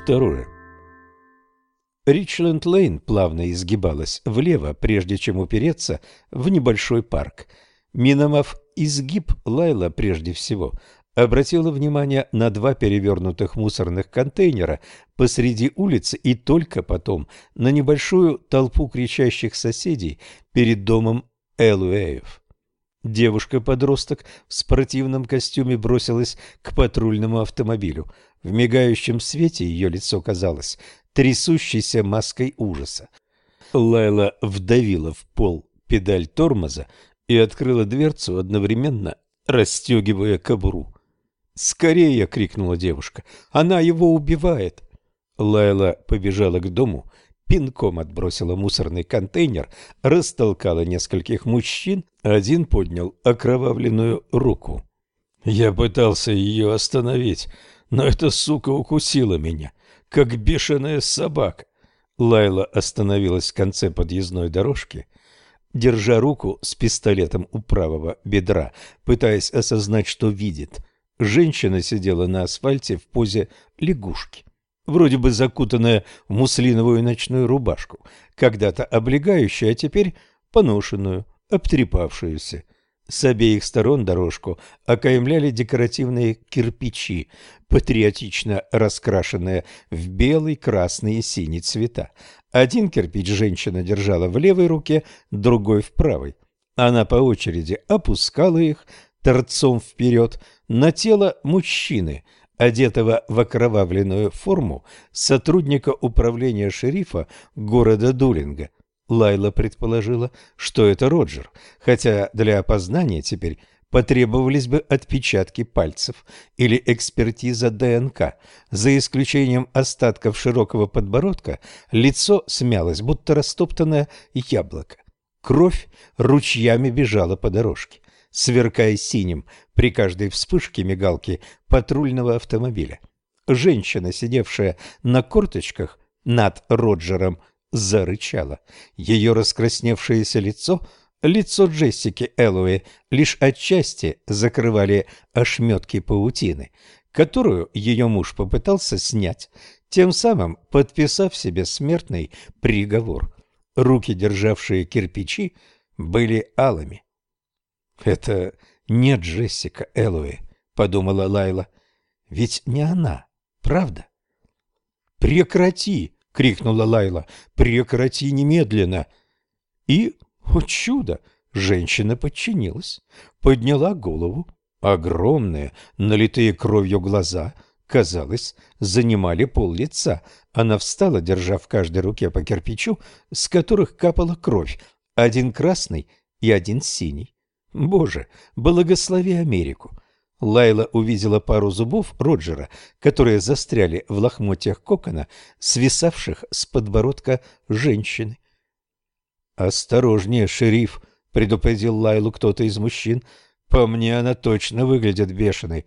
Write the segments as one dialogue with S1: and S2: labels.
S1: Второе. Ричленд-Лейн плавно изгибалась влево, прежде чем упереться в небольшой парк. Миновав изгиб, Лайла прежде всего обратила внимание на два перевернутых мусорных контейнера посреди улицы и только потом на небольшую толпу кричащих соседей перед домом Элуэев. Девушка-подросток в спортивном костюме бросилась к патрульному автомобилю. В мигающем свете ее лицо казалось трясущейся маской ужаса. Лайла вдавила в пол педаль тормоза и открыла дверцу, одновременно расстегивая кобуру. «Скорее!» — крикнула девушка. «Она его убивает!» Лайла побежала к дому, пинком отбросила мусорный контейнер, растолкала нескольких мужчин, один поднял окровавленную руку. Я пытался ее остановить, но эта сука укусила меня, как бешеная собака. Лайла остановилась в конце подъездной дорожки, держа руку с пистолетом у правого бедра, пытаясь осознать, что видит. Женщина сидела на асфальте в позе лягушки вроде бы закутанная в муслиновую ночную рубашку, когда-то облегающую, а теперь поношенную, обтрепавшуюся. С обеих сторон дорожку окаймляли декоративные кирпичи, патриотично раскрашенные в белый, красный и синий цвета. Один кирпич женщина держала в левой руке, другой в правой. Она по очереди опускала их торцом вперед на тело мужчины – одетого в окровавленную форму сотрудника управления шерифа города Дулинга. Лайла предположила, что это Роджер, хотя для опознания теперь потребовались бы отпечатки пальцев или экспертиза ДНК. За исключением остатков широкого подбородка, лицо смялось, будто растоптанное яблоко. Кровь ручьями бежала по дорожке сверкая синим при каждой вспышке мигалки патрульного автомобиля. Женщина, сидевшая на корточках над Роджером, зарычала. Ее раскрасневшееся лицо, лицо Джессики Эллоуи, лишь отчасти закрывали ошметки паутины, которую ее муж попытался снять, тем самым подписав себе смертный приговор. Руки, державшие кирпичи, были алыми. «Это не Джессика Эллоуи», — подумала Лайла. «Ведь не она, правда?» «Прекрати!» — крикнула Лайла. «Прекрати немедленно!» И, о чудо, женщина подчинилась, подняла голову. Огромные, налитые кровью глаза, казалось, занимали пол лица. Она встала, держа в каждой руке по кирпичу, с которых капала кровь, один красный и один синий. Боже, благослови Америку! Лайла увидела пару зубов Роджера, которые застряли в лохмотьях кокона, свисавших с подбородка женщины. «Осторожнее, шериф!» — предупредил Лайлу кто-то из мужчин. «По мне она точно выглядит бешеной».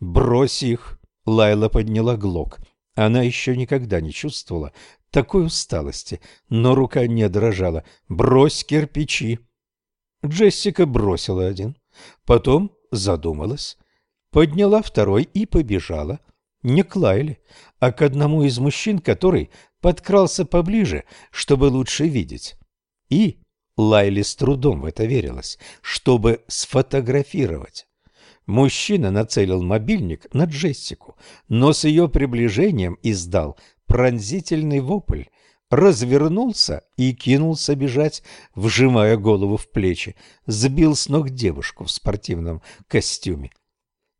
S1: «Брось их!» — Лайла подняла глок. Она еще никогда не чувствовала такой усталости, но рука не дрожала. «Брось кирпичи!» Джессика бросила один, потом задумалась, подняла второй и побежала. Не к Лайле, а к одному из мужчин, который подкрался поближе, чтобы лучше видеть. И Лайле с трудом в это верилось, чтобы сфотографировать. Мужчина нацелил мобильник на Джессику, но с ее приближением издал пронзительный вопль – развернулся и кинулся бежать, вжимая голову в плечи, сбил с ног девушку в спортивном костюме.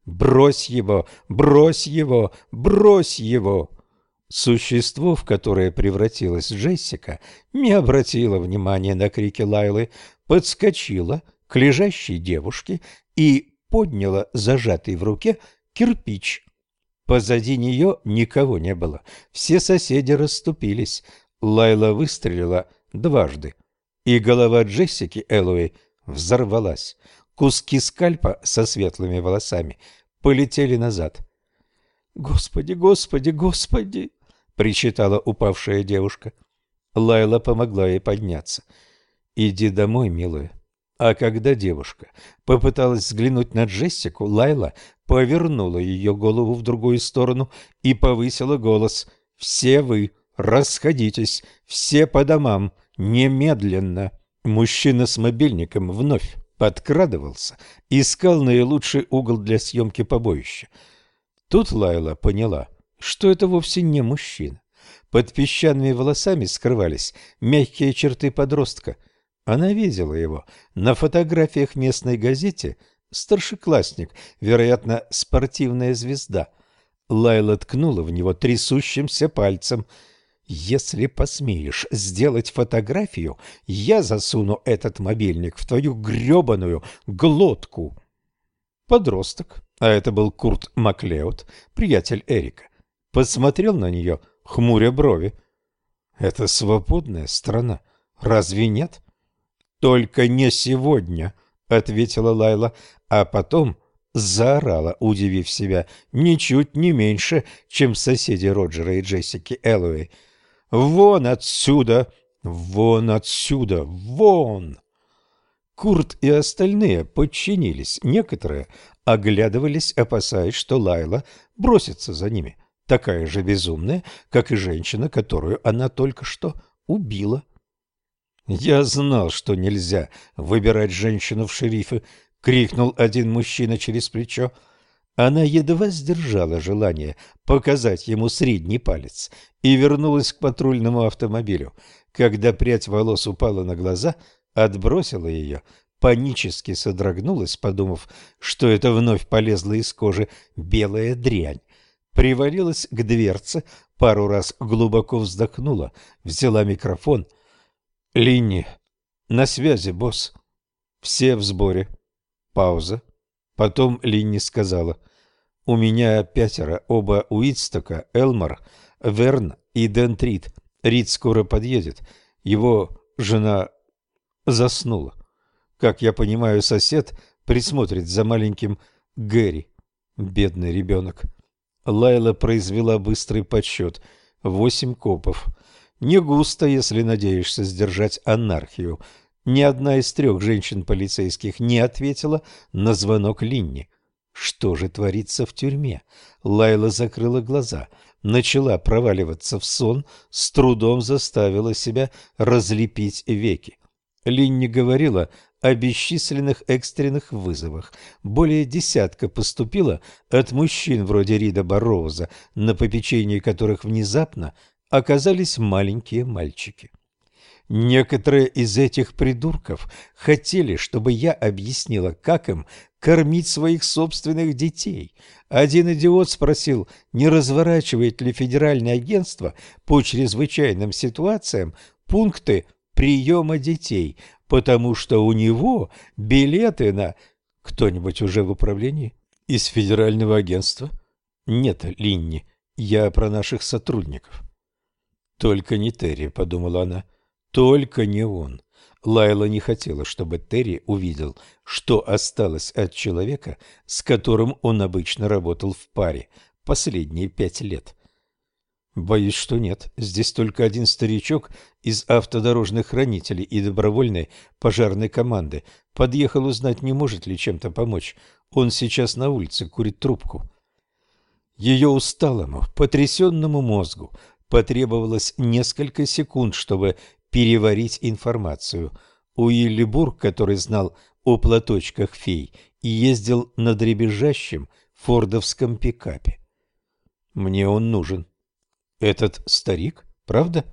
S1: «Брось его! Брось его! Брось его!» Существо, в которое превратилась Джессика, не обратило внимания на крики Лайлы, подскочило к лежащей девушке и подняло зажатый в руке кирпич. Позади нее никого не было. Все соседи расступились. Лайла выстрелила дважды, и голова Джессики Эллоуи взорвалась. Куски скальпа со светлыми волосами полетели назад. «Господи, господи, господи!» — причитала упавшая девушка. Лайла помогла ей подняться. «Иди домой, милая». А когда девушка попыталась взглянуть на Джессику, Лайла повернула ее голову в другую сторону и повысила голос. «Все вы расходитесь, все по домам, немедленно!» Мужчина с мобильником вновь подкрадывался, искал наилучший угол для съемки побоища. Тут Лайла поняла, что это вовсе не мужчина. Под песчаными волосами скрывались мягкие черты подростка. Она видела его на фотографиях местной газете «Старшеклассник», вероятно, спортивная звезда. Лайла ткнула в него трясущимся пальцем – если посмеешь сделать фотографию, я засуну этот мобильник в твою грёбаную глотку. Подросток, а это был Курт Маклеод, приятель Эрика, посмотрел на нее, хмуря брови. Это свободная страна, разве нет? Только не сегодня, ответила Лайла, а потом заорала, удивив себя ничуть не меньше, чем соседи Роджера и Джессики Эллоуэй. Вон отсюда! Вон отсюда! Вон!» Курт и остальные подчинились, некоторые оглядывались, опасаясь, что Лайла бросится за ними, такая же безумная, как и женщина, которую она только что убила. «Я знал, что нельзя выбирать женщину в шерифы!» — крикнул один мужчина через плечо. Она едва сдержала желание показать ему средний палец и вернулась к патрульному автомобилю. Когда прядь волос упала на глаза, отбросила ее, панически содрогнулась, подумав, что это вновь полезла из кожи белая дрянь. Привалилась к дверце, пару раз глубоко вздохнула, взяла микрофон. «Линни, на связи, босс. Все в сборе». Пауза. Потом Линни сказала, «У меня пятеро, оба Уитстока, Элмар, Верн и Дентрит. Рид скоро подъедет. Его жена заснула. Как я понимаю, сосед присмотрит за маленьким Гэри. Бедный ребенок». Лайла произвела быстрый подсчет. Восемь копов. Не густо, если надеешься сдержать анархию. Ни одна из трех женщин-полицейских не ответила на звонок Линни. Что же творится в тюрьме? Лайла закрыла глаза, начала проваливаться в сон, с трудом заставила себя разлепить веки. Линни говорила о бесчисленных экстренных вызовах. Более десятка поступило от мужчин вроде Рида Барроуза, на попечении которых внезапно оказались маленькие мальчики. Некоторые из этих придурков хотели, чтобы я объяснила, как им кормить своих собственных детей. Один идиот спросил, не разворачивает ли Федеральное агентство по чрезвычайным ситуациям пункты приема детей, потому что у него билеты на... Кто-нибудь уже в управлении? Из Федерального агентства? Нет, Линни, я про наших сотрудников. Только не Терри, подумала она. Только не он. Лайла не хотела, чтобы Терри увидел, что осталось от человека, с которым он обычно работал в паре последние пять лет. Боюсь, что нет. Здесь только один старичок из автодорожных хранителей и добровольной пожарной команды. Подъехал узнать, не может ли чем-то помочь. Он сейчас на улице курит трубку. Ее усталому, потрясенному мозгу потребовалось несколько секунд, чтобы переварить информацию. Уиллибург, который знал о платочках фей и ездил на дребезжащем фордовском пикапе. Мне он нужен. Этот старик, правда?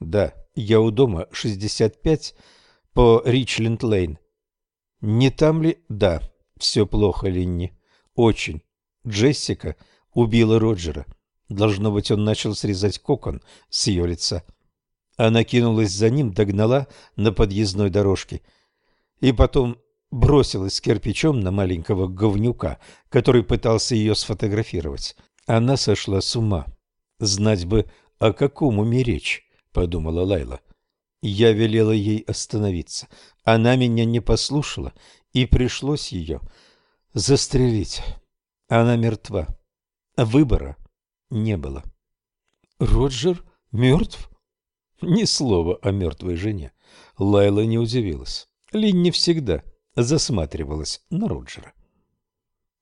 S1: Да, я у дома 65 по Ричленд-Лейн. Не там ли? Да, все плохо, Линни. Очень. Джессика убила Роджера. Должно быть, он начал срезать кокон с ее лица. — она кинулась за ним, догнала на подъездной дорожке и потом бросилась кирпичом на маленького говнюка, который пытался ее сфотографировать. Она сошла с ума. Знать бы, о каком уме речь, подумала Лайла. Я велела ей остановиться. Она меня не послушала, и пришлось ее застрелить. Она мертва. Выбора не было. Роджер мертв? Ни слова о мертвой жене. Лайла не удивилась. Лин не всегда засматривалась на Роджера.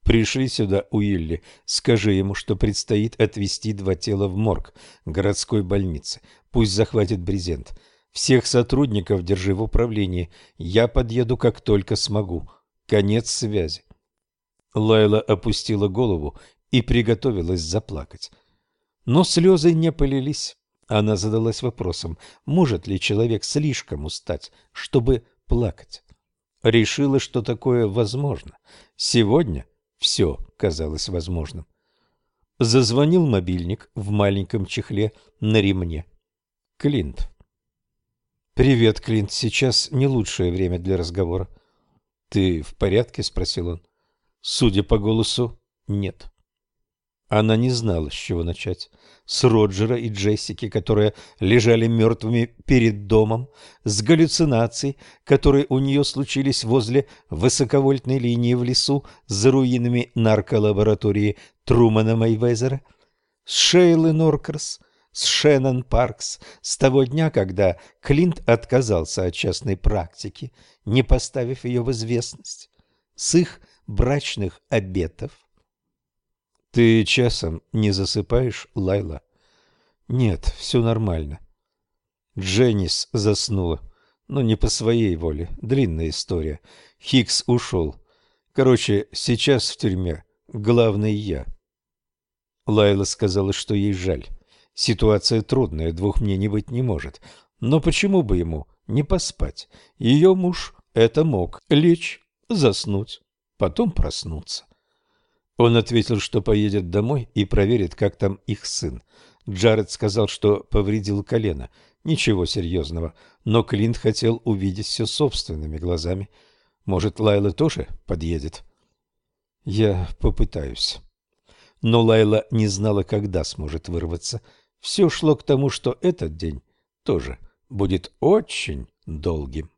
S1: Пришли сюда, Уилли, скажи ему, что предстоит отвезти два тела в морг городской больницы. Пусть захватит брезент. Всех сотрудников держи в управлении. Я подъеду, как только смогу. Конец связи. Лайла опустила голову и приготовилась заплакать. Но слезы не полились. Она задалась вопросом, может ли человек слишком устать, чтобы плакать. Решила, что такое возможно. Сегодня все казалось возможным. Зазвонил мобильник в маленьком чехле на ремне. Клинт. «Привет, Клинт. Сейчас не лучшее время для разговора». «Ты в порядке?» — спросил он. «Судя по голосу, нет». Она не знала, с чего начать. С Роджера и Джессики, которые лежали мертвыми перед домом, с галлюцинаций, которые у нее случились возле высоковольтной линии в лесу за руинами нарколаборатории Трумана Мейвезера, с Шейлы Норкерс, с Шеннон Паркс, с того дня, когда Клинт отказался от частной практики, не поставив ее в известность, с их брачных обетов, ты часом не засыпаешь, Лайла? Нет, все нормально. Дженнис заснула, но не по своей воле. Длинная история. Хикс ушел. Короче, сейчас в тюрьме главный я. Лайла сказала, что ей жаль. Ситуация трудная, двух мне не быть не может. Но почему бы ему не поспать? Ее муж это мог. Лечь, заснуть, потом проснуться. Он ответил, что поедет домой и проверит, как там их сын. Джаред сказал, что повредил колено. Ничего серьезного, но Клинт хотел увидеть все собственными глазами. Может, Лайла тоже подъедет? Я попытаюсь. Но Лайла не знала, когда сможет вырваться. Все шло к тому, что этот день тоже будет очень долгим.